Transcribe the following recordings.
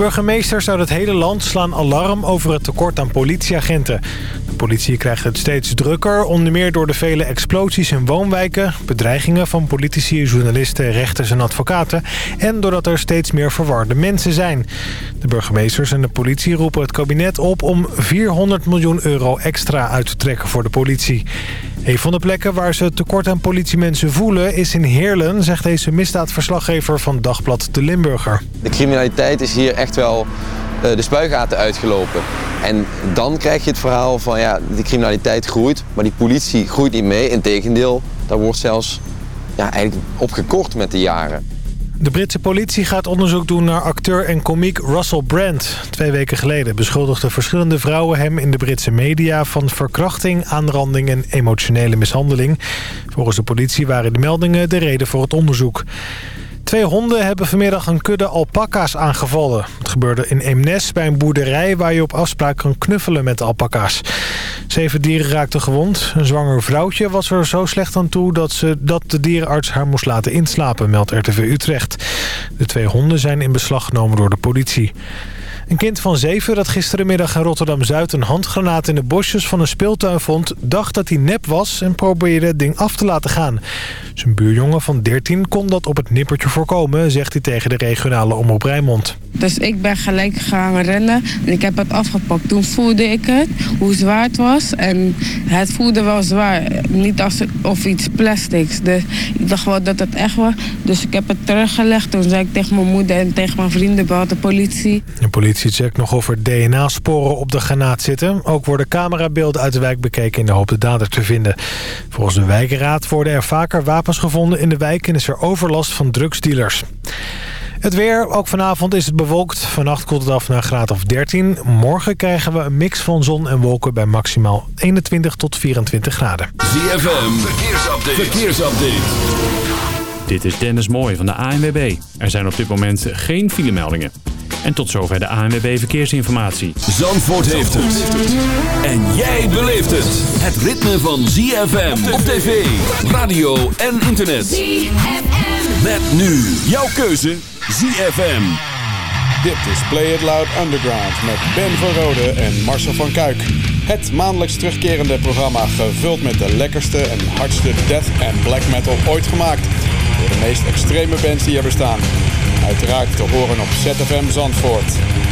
Burgemeesters uit het hele land slaan alarm over het tekort aan politieagenten. De politie krijgt het steeds drukker, onder meer door de vele explosies in woonwijken... bedreigingen van politici, journalisten, rechters en advocaten... en doordat er steeds meer verwarde mensen zijn. De burgemeesters en de politie roepen het kabinet op om 400 miljoen euro extra uit te trekken voor de politie. Een van de plekken waar ze tekort aan politiemensen voelen is in Heerlen, zegt deze misdaadverslaggever van Dagblad De Limburger. De criminaliteit is hier echt wel uh, de spuigaten uitgelopen. En dan krijg je het verhaal van ja, de criminaliteit groeit, maar die politie groeit niet mee. Integendeel, daar wordt zelfs ja, eigenlijk opgekort met de jaren. De Britse politie gaat onderzoek doen naar acteur en komiek Russell Brand. Twee weken geleden beschuldigden verschillende vrouwen hem in de Britse media... van verkrachting, aanranding en emotionele mishandeling. Volgens de politie waren de meldingen de reden voor het onderzoek. Twee honden hebben vanmiddag een kudde alpaca's aangevallen. Het gebeurde in Eemnes bij een boerderij waar je op afspraak kan knuffelen met alpaca's. Zeven dieren raakten gewond. Een zwanger vrouwtje was er zo slecht aan toe dat, ze, dat de dierenarts haar moest laten inslapen, meldt RTV Utrecht. De twee honden zijn in beslag genomen door de politie. Een kind van zeven dat gisterenmiddag in Rotterdam-Zuid... een handgranaat in de bosjes van een speeltuin vond... dacht dat hij nep was en probeerde het ding af te laten gaan. Zijn buurjongen van 13 kon dat op het nippertje voorkomen... zegt hij tegen de regionale omroep Rijnmond. Dus ik ben gelijk gaan rennen en ik heb het afgepakt. Toen voelde ik het, hoe zwaar het was. En het voelde wel zwaar, niet alsof iets plastics. Dus ik dacht wel dat het echt was. Dus ik heb het teruggelegd. Toen zei ik tegen mijn moeder en tegen mijn vrienden, bel de politie. De politie checkt nog of er DNA-sporen op de granaat zitten. Ook worden camerabeelden uit de wijk bekeken in de hoop de dader te vinden. Volgens de wijkraad worden er vaker wapens gevonden in de wijk... en is er overlast van drugsdealers. Het weer, ook vanavond is het bewolkt. Vannacht koelt het af naar een graad of 13. Morgen krijgen we een mix van zon en wolken bij maximaal 21 tot 24 graden. ZFM, verkeersupdate. verkeersupdate. Dit is Dennis Mooij van de ANWB. Er zijn op dit moment geen filemeldingen. En tot zover de ANWB Verkeersinformatie. Zandvoort heeft het. En jij beleeft het. Het ritme van ZFM op tv, radio en internet. ZFM. Met nu jouw keuze ZFM. Dit is Play It Loud Underground met Ben van Rode en Marcel van Kuik. Het maandelijks terugkerende programma gevuld met de lekkerste en hardste death en black metal ooit gemaakt. Door de meest extreme bands die er bestaan. Uiteraard te horen op ZFM Zandvoort.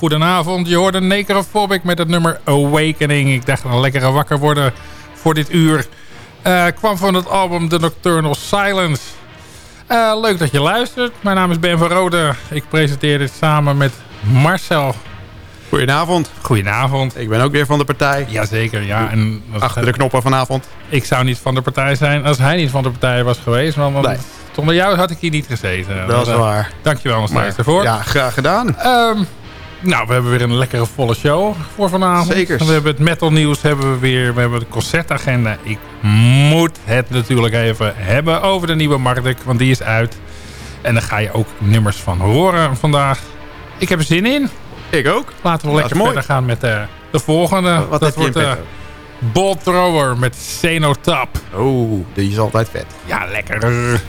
Een hele goede avond. Je hoorde Necrophobic met het nummer Awakening. Ik dacht een lekkere wakker worden voor dit uur. Uh, kwam van het album The Nocturnal Silence. Uh, leuk dat je luistert. Mijn naam is Ben van Rode. Ik presenteer dit samen met Marcel. Goedenavond. Goedenavond. Ik ben ook weer van de partij. Jazeker, ja. En Achter de knoppen vanavond. Ik zou niet van de partij zijn als hij niet van de partij was geweest. Want nee. zonder jou had ik hier niet gezeten. Dat is waar. Dankjewel nog steeds ervoor. Ja, graag gedaan. Um, nou, we hebben weer een lekkere volle show voor vanavond. Zeker. We hebben het metal nieuws hebben we weer. We hebben de concertagenda. Ik moet het natuurlijk even hebben over de nieuwe Marduk. Want die is uit. En daar ga je ook nummers van horen vandaag. Ik heb er zin in. Ik ook. Laten we lekker verder gaan met uh, de volgende. Wat dat wordt uh, Bolt Thrower met Cenotap. Oh, die is altijd vet. Ja, lekker.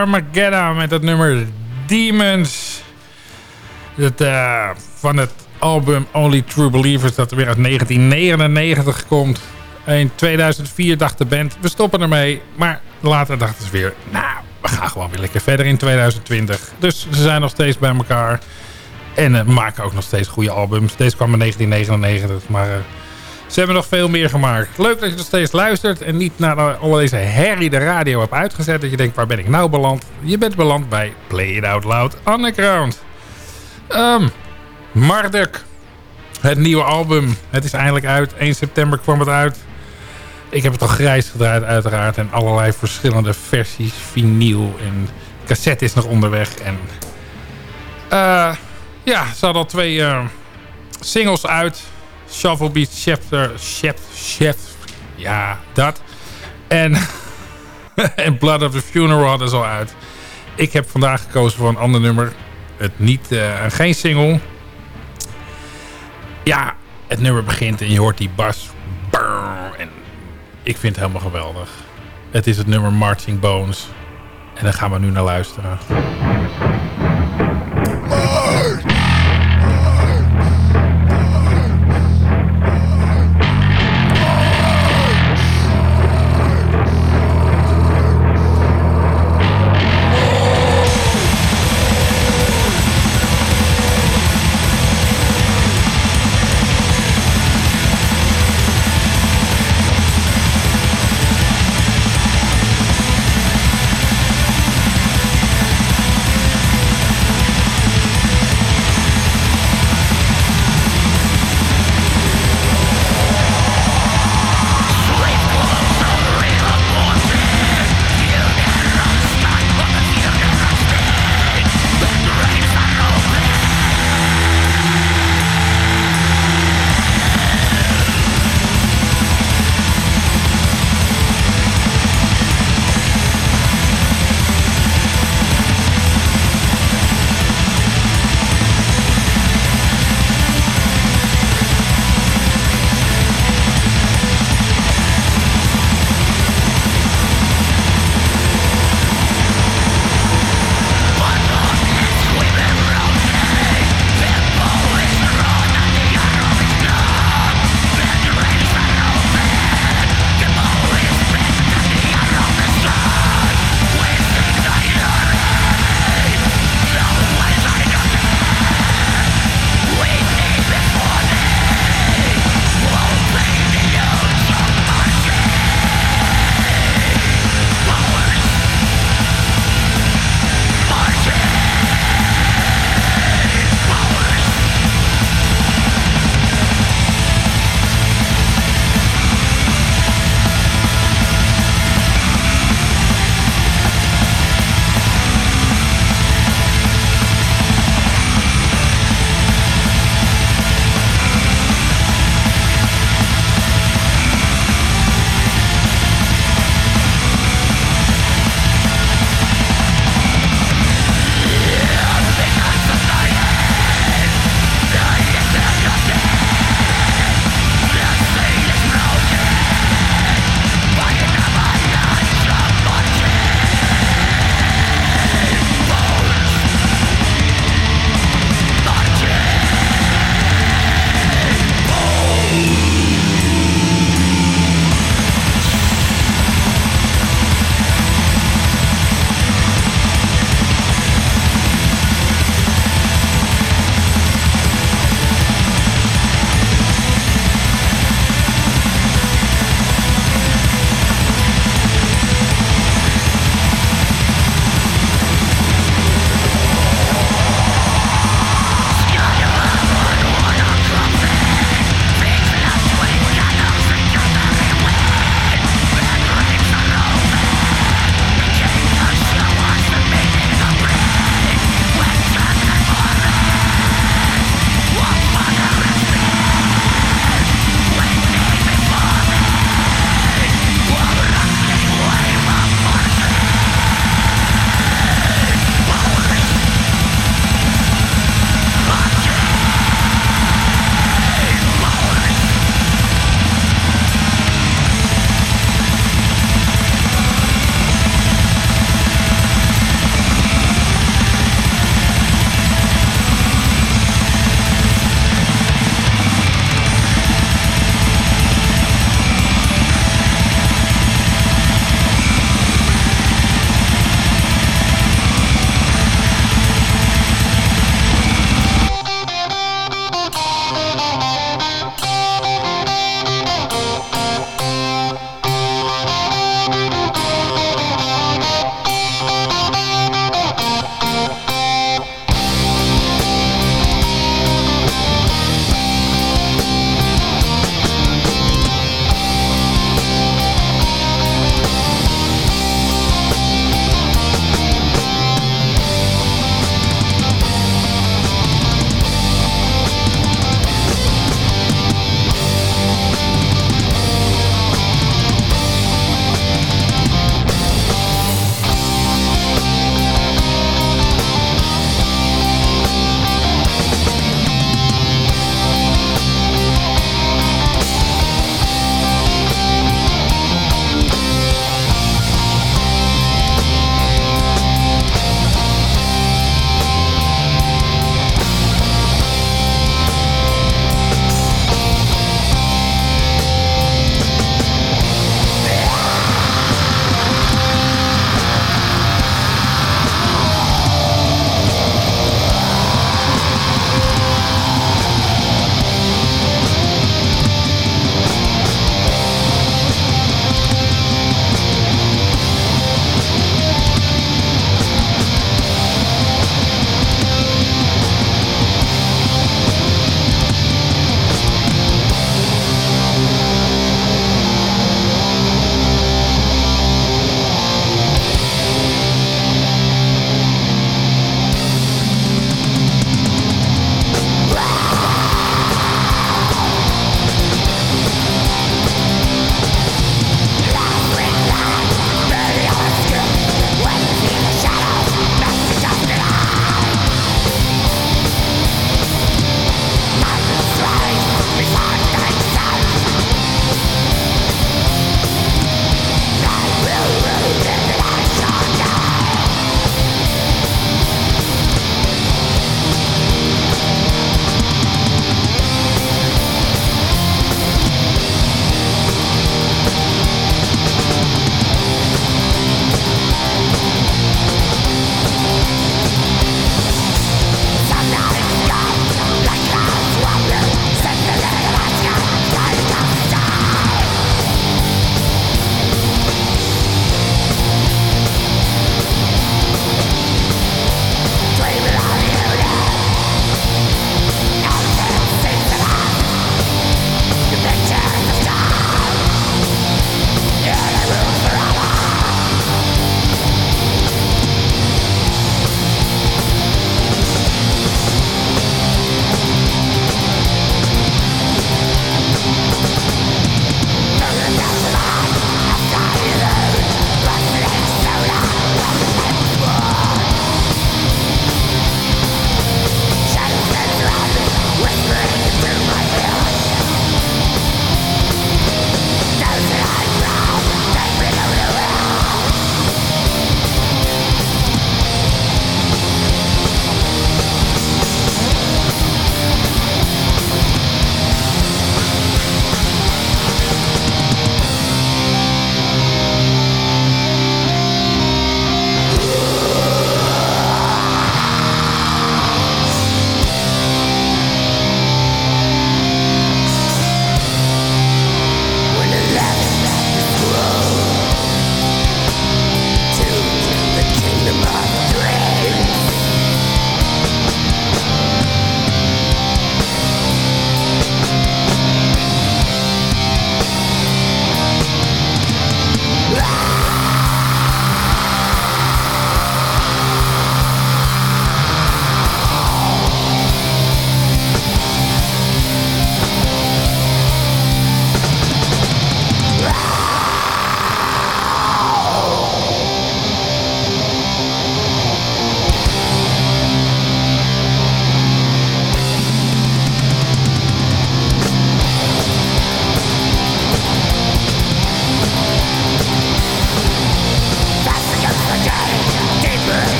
Armageddon met het nummer Demons. Het, eh, van het album Only True Believers dat weer uit 1999 komt. In 2004 dacht de band, we stoppen ermee. Maar later dachten ze weer, nou, we gaan gewoon weer lekker verder in 2020. Dus ze zijn nog steeds bij elkaar. En uh, maken ook nog steeds goede albums. Deze kwam in 1999, maar... Uh, ze hebben nog veel meer gemaakt. Leuk dat je nog steeds luistert en niet naar al deze herrie de radio hebt uitgezet. Dat je denkt, waar ben ik nou beland? Je bent beland bij Play It Out Loud Underground. Um, Marduk. Het nieuwe album. Het is eindelijk uit. 1 september kwam het uit. Ik heb het al grijs gedraaid uiteraard. En allerlei verschillende versies. Vinyl en cassette is nog onderweg. En uh, ja, ze hadden al twee uh, singles uit. Shuffle Beat Chapter, Chef, Chef, ja, dat. En, en Blood of the Funeral hadden ze al uit. Ik heb vandaag gekozen voor een ander nummer. Het niet, uh, geen single. Ja, het nummer begint en je hoort die bas. En ik vind het helemaal geweldig. Het is het nummer Marching Bones. En daar gaan we nu naar luisteren.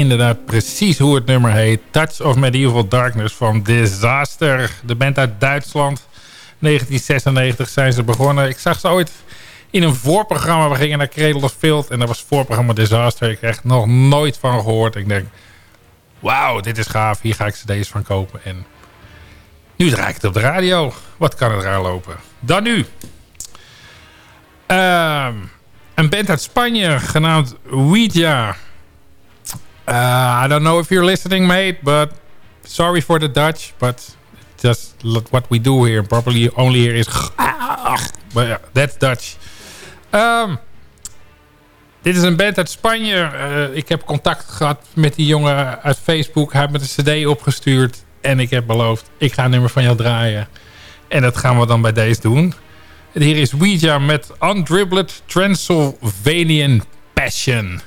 Inderdaad precies hoe het nummer heet. Touch of Medieval Darkness van Disaster. De band uit Duitsland. 1996 zijn ze begonnen. Ik zag ze ooit in een voorprogramma. We gingen naar Cradle of Field en dat was voorprogramma Disaster. Ik heb er nog nooit van gehoord. Ik denk, wauw, dit is gaaf. Hier ga ik ze deze van kopen. En nu draai ik het op de radio. Wat kan er aan lopen? Dan nu. Ehm, een band uit Spanje genaamd Ouija. Uh, I don't know if you're listening, mate, but sorry for the Dutch, but just what we do here. Probably only here is... But yeah, that's Dutch. Um, dit is een band uit Spanje. Uh, ik heb contact gehad met die jongen uit Facebook. Hij heeft me een cd opgestuurd. En ik heb beloofd, ik ga een nummer van jou draaien. En dat gaan we dan bij deze doen. Hier is Ouija met Undribbled Transylvanian Passion.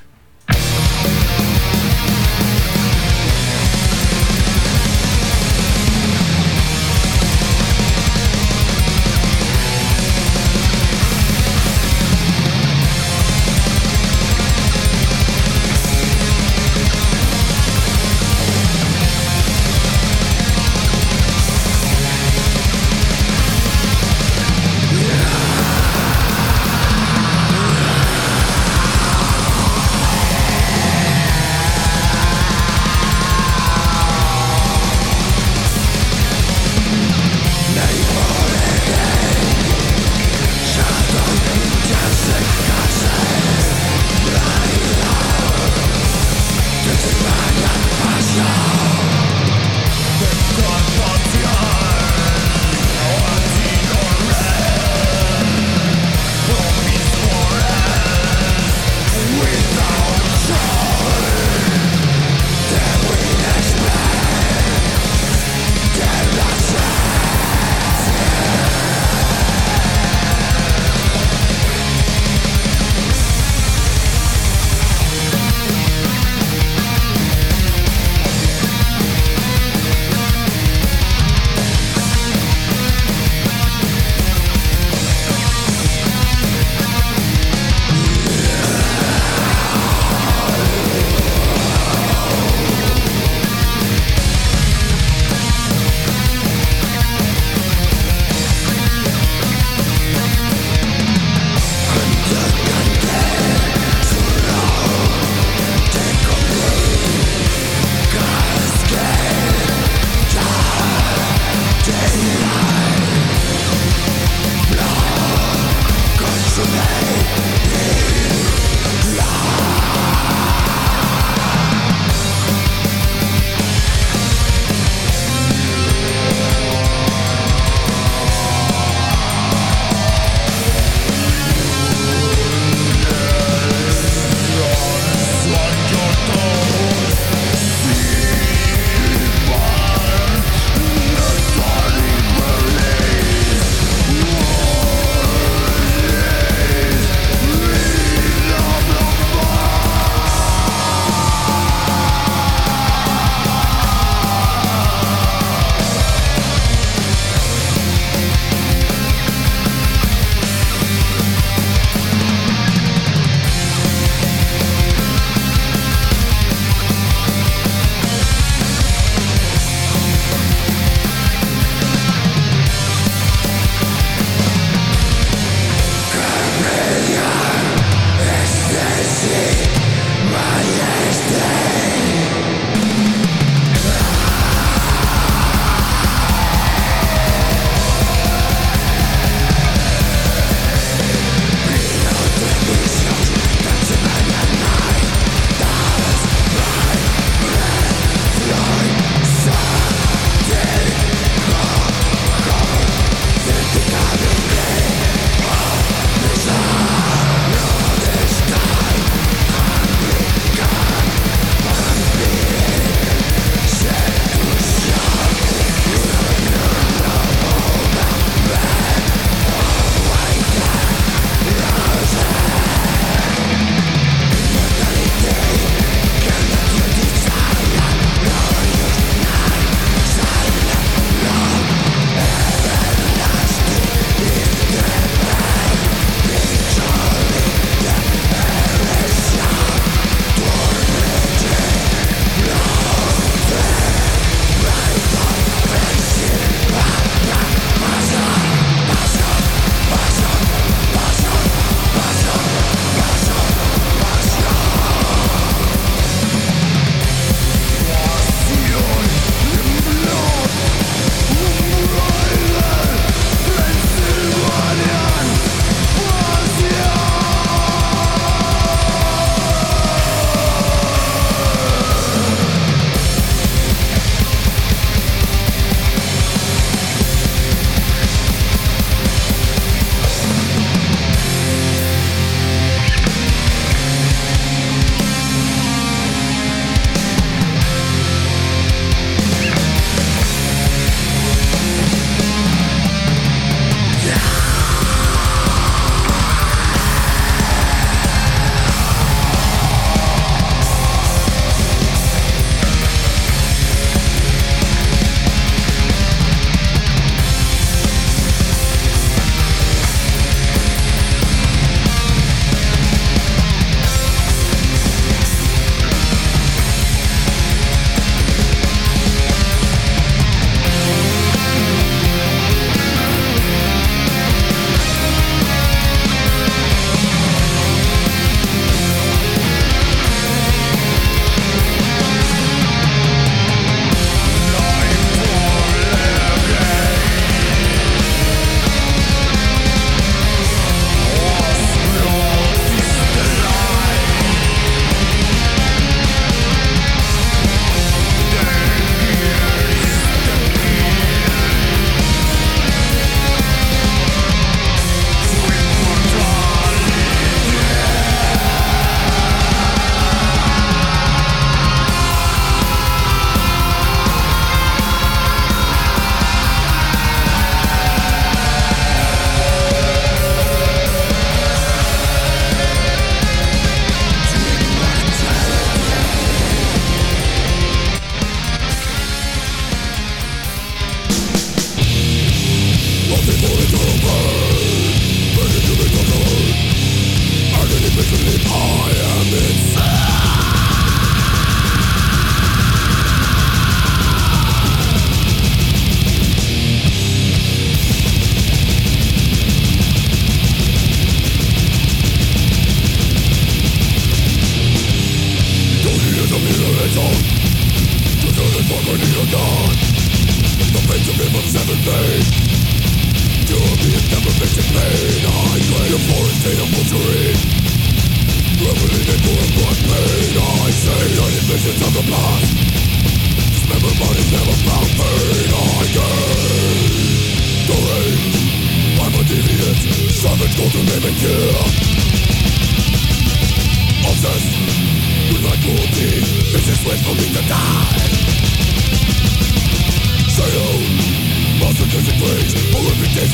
house of music please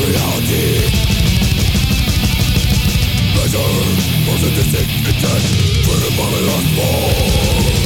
reality Measure, was intent For a moment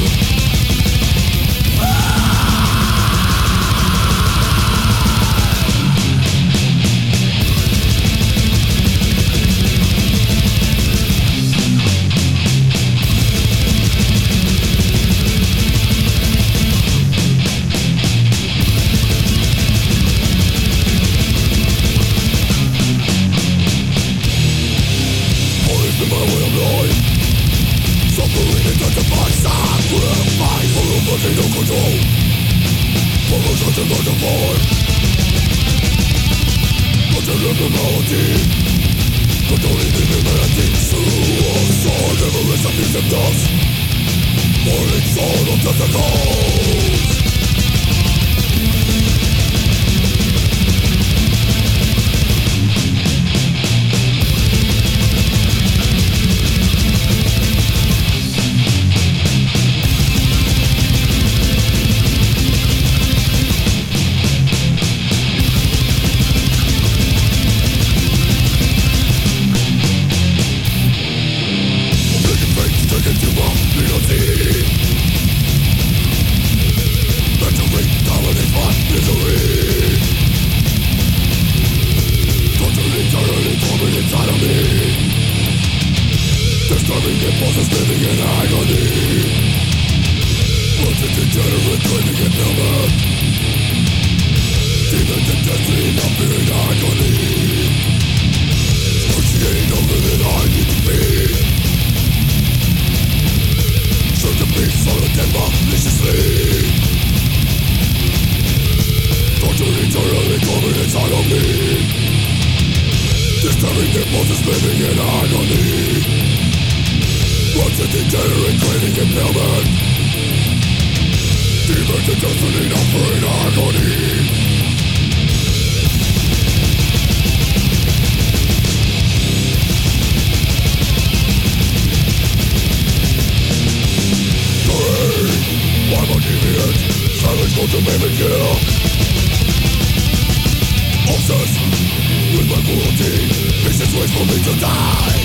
More it's all of the gold to just the need of pain agony Pain, I'm a deviant Silence goes to mimic here Obsessed with my cruelty This is ways for me to die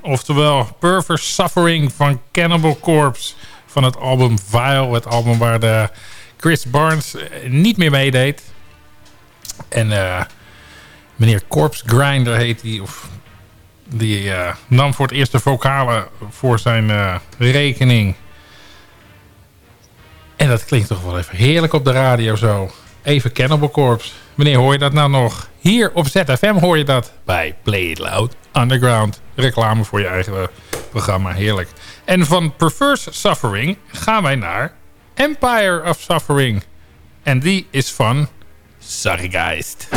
Oftewel Perverse Suffering van Cannibal Corpse van het album Vile. Het album waar de Chris Barnes eh, niet meer meedeed. En uh, meneer Corpse Grinder heet hij. Of die uh, nam voor het eerst de vocalen voor zijn rekening. En dat klinkt toch wel even heerlijk op de radio zo. Even Cannibal Corpse. Wanneer hoor je dat nou nog? Hier op ZFM hoor je dat bij Play It Loud Underground. Reclame voor je eigen programma, heerlijk. En van Perverse Suffering gaan wij naar Empire of Suffering. En die is van Sargeist.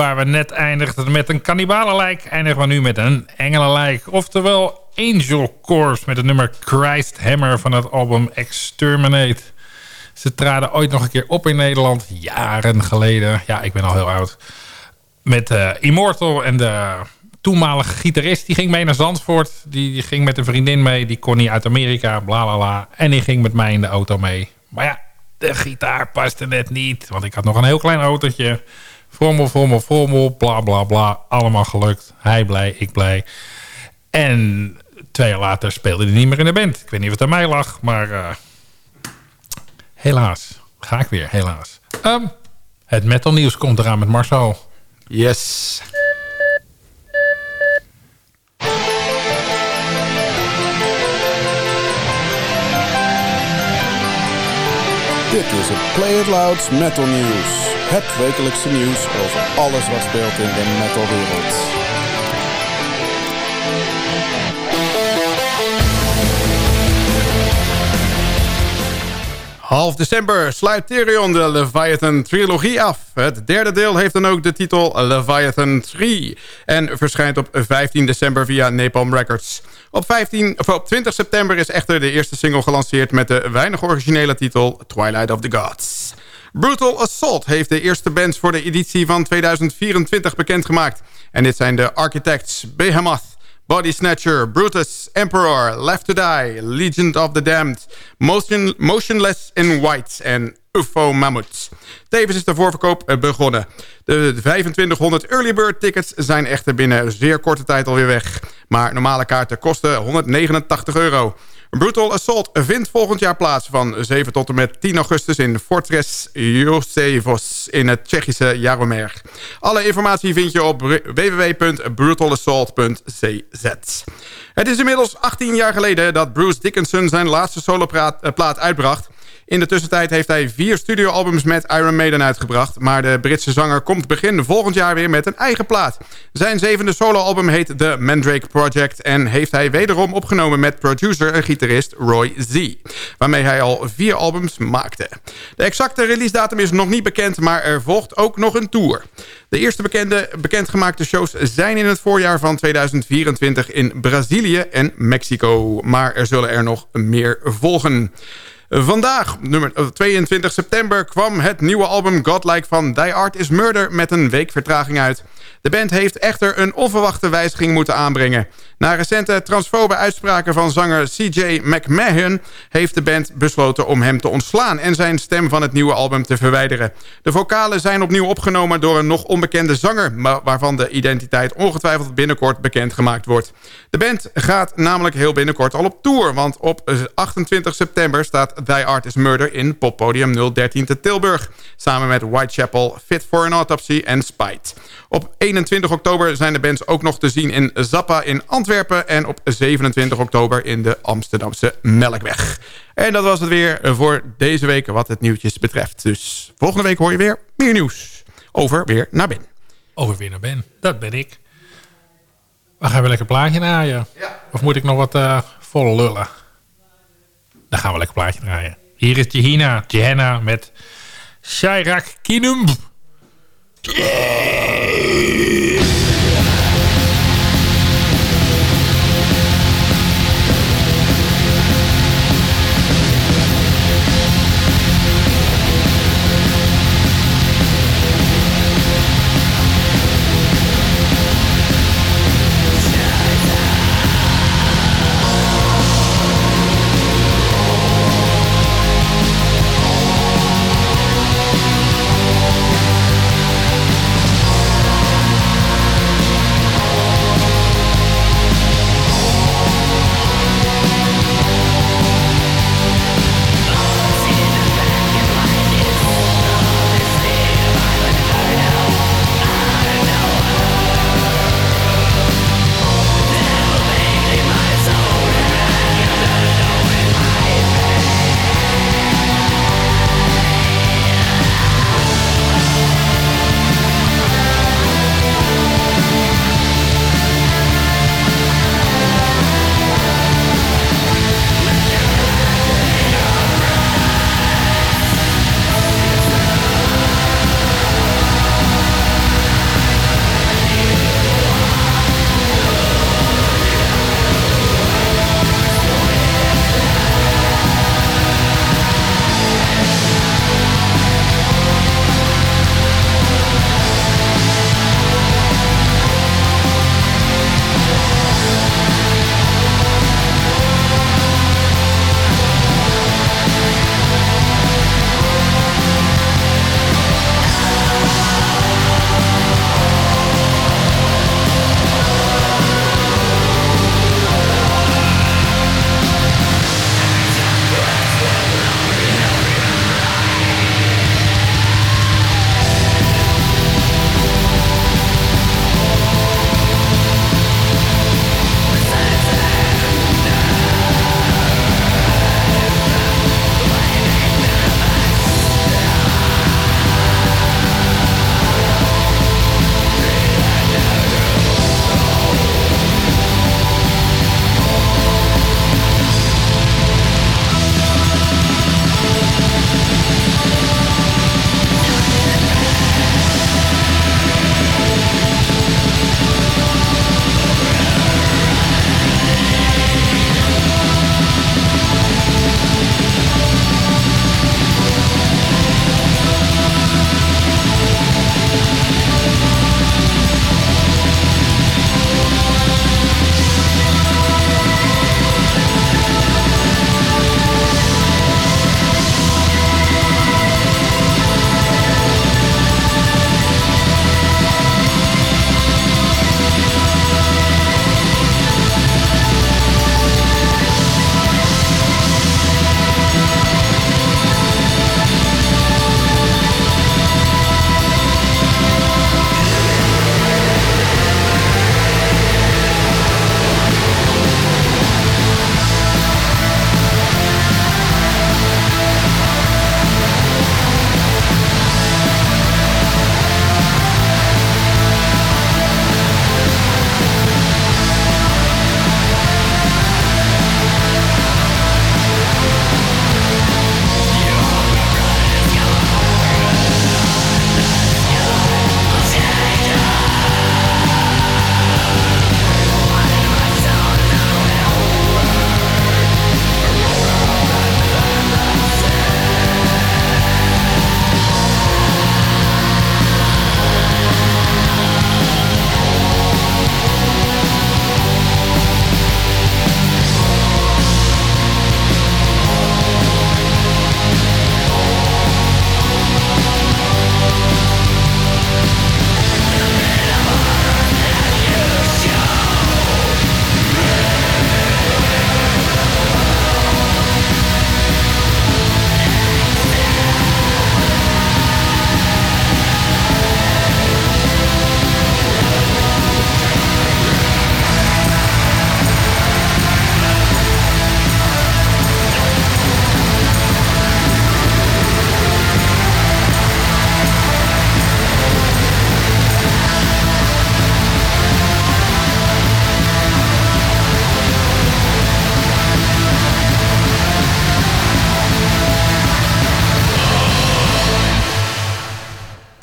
Waar we net eindigden met een kannibalenlijk... eindigen we nu met een engelenlijk. Oftewel Angel Corps met het nummer Christ Hammer... van het album Exterminate. Ze traden ooit nog een keer op in Nederland. Jaren geleden. Ja, ik ben al heel oud. Met uh, Immortal en de toenmalige gitarist. Die ging mee naar Zandvoort. Die, die, ging met een vriendin mee. Die kon niet uit Amerika. Bla bla bla. En die ging met mij in de auto mee. Maar ja, de gitaar paste net niet. Want ik had nog een heel klein autootje. Frommel, frommel, frommel. Bla bla bla. Allemaal gelukt. Hij blij, ik blij. En twee jaar later speelde hij niet meer in de band. Ik weet niet of het aan mij lag. Maar uh, helaas. Ga ik weer, helaas. Um, het metal nieuws komt eraan met Marcel. Yes. Dit is het Play It Louds Metal News. Het wekelijkse nieuws over alles wat speelt in de metalwereld. Half december sluit Therion de Leviathan trilogie af. Het derde deel heeft dan ook de titel Leviathan 3... en verschijnt op 15 december via Napalm Records. Op, 15, of op 20 september is echter de eerste single gelanceerd... met de weinig originele titel Twilight of the Gods. Brutal Assault heeft de eerste bands voor de editie van 2024 bekendgemaakt. En dit zijn de Architects, Behemoth, Body Snatcher, Brutus, Emperor, Left to Die, Legion of the Damned, Motion, Motionless in White en UFO Mammoth. Tevens is de voorverkoop begonnen. De 2500 early bird tickets zijn echter binnen zeer korte tijd alweer weg. Maar normale kaarten kosten 189 euro. Brutal Assault vindt volgend jaar plaats van 7 tot en met 10 augustus in Fortress Josevos in het Tsjechische Jaromir. Alle informatie vind je op www.brutalassault.cz. Het is inmiddels 18 jaar geleden dat Bruce Dickinson zijn laatste soloplaat uitbracht... In de tussentijd heeft hij vier studioalbums met Iron Maiden uitgebracht... maar de Britse zanger komt begin volgend jaar weer met een eigen plaat. Zijn zevende soloalbum heet The Mandrake Project... en heeft hij wederom opgenomen met producer en gitarist Roy Z... waarmee hij al vier albums maakte. De exacte release datum is nog niet bekend, maar er volgt ook nog een tour. De eerste bekende, bekendgemaakte shows zijn in het voorjaar van 2024 in Brazilië en Mexico. Maar er zullen er nog meer volgen. Vandaag, nummer 22 september, kwam het nieuwe album Godlike van Die Art is Murder met een week vertraging uit. De band heeft echter een onverwachte wijziging moeten aanbrengen. Na recente transfobe uitspraken van zanger CJ McMahon... heeft de band besloten om hem te ontslaan... en zijn stem van het nieuwe album te verwijderen. De vocalen zijn opnieuw opgenomen door een nog onbekende zanger... waarvan de identiteit ongetwijfeld binnenkort bekendgemaakt wordt. De band gaat namelijk heel binnenkort al op tour... want op 28 september staat Die Art is Murder in poppodium 013 te Tilburg... samen met Whitechapel, Fit for an Autopsy en Spite. Op 21 oktober zijn de bands ook nog te zien in Zappa in Antwerpen... en op 27 oktober in de Amsterdamse Melkweg. En dat was het weer voor deze week wat het nieuwtjes betreft. Dus volgende week hoor je weer meer nieuws. Over weer naar Ben. Over weer naar Ben, dat ben ik. We gaan we lekker plaatje naaien. Ja. Of moet ik nog wat uh, vol lullen? Dan gaan we lekker plaatje naaien. Hier is Jehina, Jehenna met Shairak Kinum.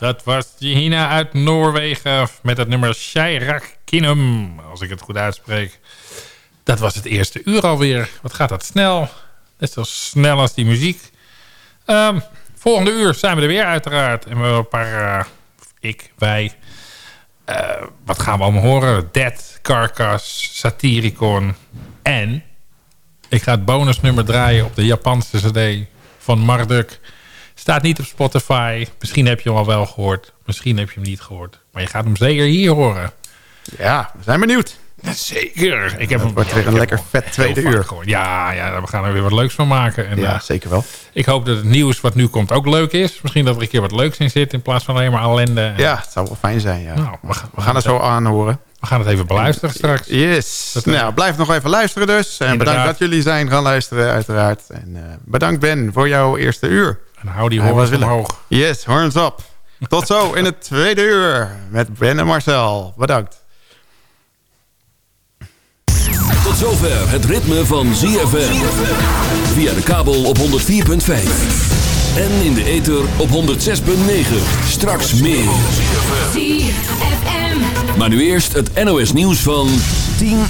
Dat was Jehina uit Noorwegen met het nummer Shairak als ik het goed uitspreek. Dat was het eerste uur alweer. Wat gaat dat snel? Net zo snel als die muziek. Um, volgende uur zijn we er weer uiteraard. En we hebben een paar, uh, ik, wij. Uh, wat gaan we allemaal horen? Dead, Carcass, Satyricon. En ik ga het bonusnummer draaien op de Japanse cd van Marduk. Staat niet op Spotify. Misschien heb je hem al wel gehoord. Misschien heb je hem niet gehoord. Maar je gaat hem zeker hier horen. Ja, we zijn benieuwd. Zeker. Ik heb wordt weer een lekker vet tweede uur. Gehoord. Ja, ja, we gaan er weer wat leuks van maken. En, ja, uh, zeker wel. Ik hoop dat het nieuws wat nu komt ook leuk is. Misschien dat er een keer wat leuks in zit in plaats van alleen maar ellende. Ja, het zou wel fijn zijn. Ja. Nou, we, gaan het zo aanhoren. We gaan het even beluisteren straks. Yes. Dat nou, blijf nog even luisteren dus. En bedankt dat jullie zijn gaan luisteren uiteraard. En uh, bedankt Ben voor jouw eerste uur. En hou die horens omhoog. Yes, horns up. Tot zo in het tweede uur met Ben en Marcel. Bedankt. Tot zover het ritme van ZFM. Via de kabel op 104.5. En in de ether op 106.9. Straks meer. Maar nu eerst het NOS nieuws van 10 uur.